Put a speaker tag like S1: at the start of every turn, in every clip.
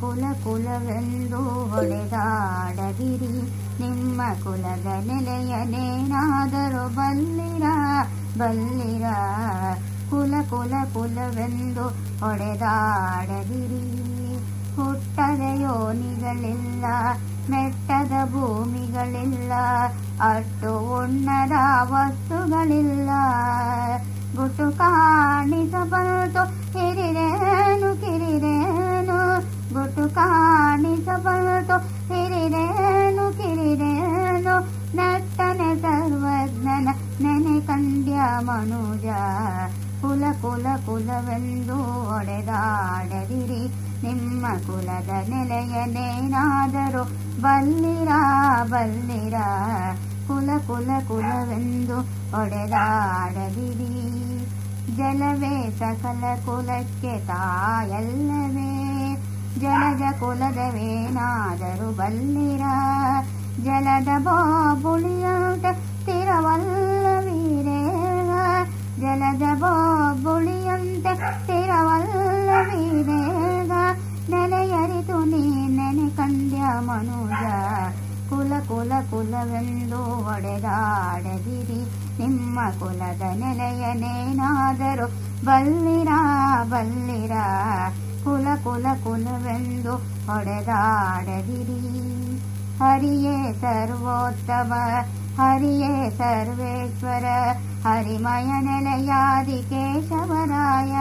S1: ಕುಲ ಕುಲವೆಂದು ಹೊಡೆದಾಡದಿರಿ ನಿಮ್ಮ ಕುಲದ ನೆಲೆಯನೇನಾದರೂ ಬಲ್ಲಿರ? ಬಲ್ಲಿರ? ಕುಲ ಕುಲ ಕುಲವೆಂದು ಹೊಡೆದಾಡದಿರಿ ಹುಟ್ಟದ ಯೋನಿಗಳಿಲ್ಲ, ಮೆಟ್ಟದ ಭೂಮಿಗಳಿಲ್ಲ, ಅಟ್ಟು ಉಣ್ಣದ ವಸ್ತುಗಳಿಲ್ಲ. ಗುಟು ಕಾಣಿಸಬಲ್ತು ಮನುಜ, ಕುಲ ಕುಲ ಕುಲವೆಂದು ಒಡೆದಾಡದಿರಿ. ನಿಮ್ಮ ಕುಲದ ನೆಲೆಯನೇನಾದರೂ ಬಲ್ಲಿರ ಬಲ್ಲಿರ. ಕುಲ ಕುಲ ಕುಲವೆಂದು ಒಡೆದಾಡದಿರಿ. ಜಲವೇ ಸಕಲ ಕುಲಕ್ಕೆ ತಾಯಲ್ಲವೇ. ಜಲದ ಕುಲದವೇನಾದರೂ ಬಲ್ಲಿರ. ಜಲದ ಬಾಬುಳಿಯಾಟ ಕುಲ ಕುಲ ಕುಲವೆಂದು ಹೊಡೆದಾಡದಿರಿ ನಿಮ್ಮ ಕುಲದ ನೆಲೆಯನೇನಾದರೂ ಬಲ್ಲಿರ ಬಲ್ಲಿರ. ಕುಲ ಕುಲ ಕುಲವೆಂದು ಹೊಡೆದಾಡದಿರಿ ಹರಿಯೇ ಸರ್ವೋತ್ತಮ, ಹರಿಯೇ ಸರ್ವೇಶ್ವರ. ಹರಿಮಯ ನೆಲೆಯಾದಿ ಕೇಶವರಾಯ.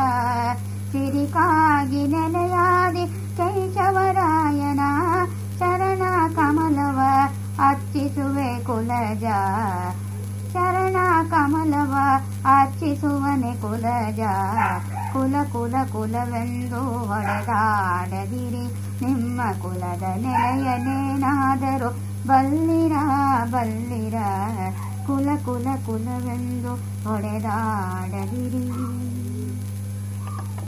S1: ಸಿರಿಕಾಗಿ ನೆಲೆಯಾದಿ ಕುಲಜ ಶರಣ ಕಮಲವ ಅರ್ಚಿಸುವನೆ ಕುಲಜ. ಕುಲ ಕುಲ ಕುಲವೆಂದು ಹೊಡೆದಾಡದಿರಿ ನಿಮ್ಮ ಕುಲದ ನೆಲೆಯನೇನಾದರೂ ಬಲ್ಲಿರ ಬಲ್ಲಿರ. ಕುಲ ಕುಲ ಕುಲವೆಂದು ಹೊಡೆದಾಡದಿರಿ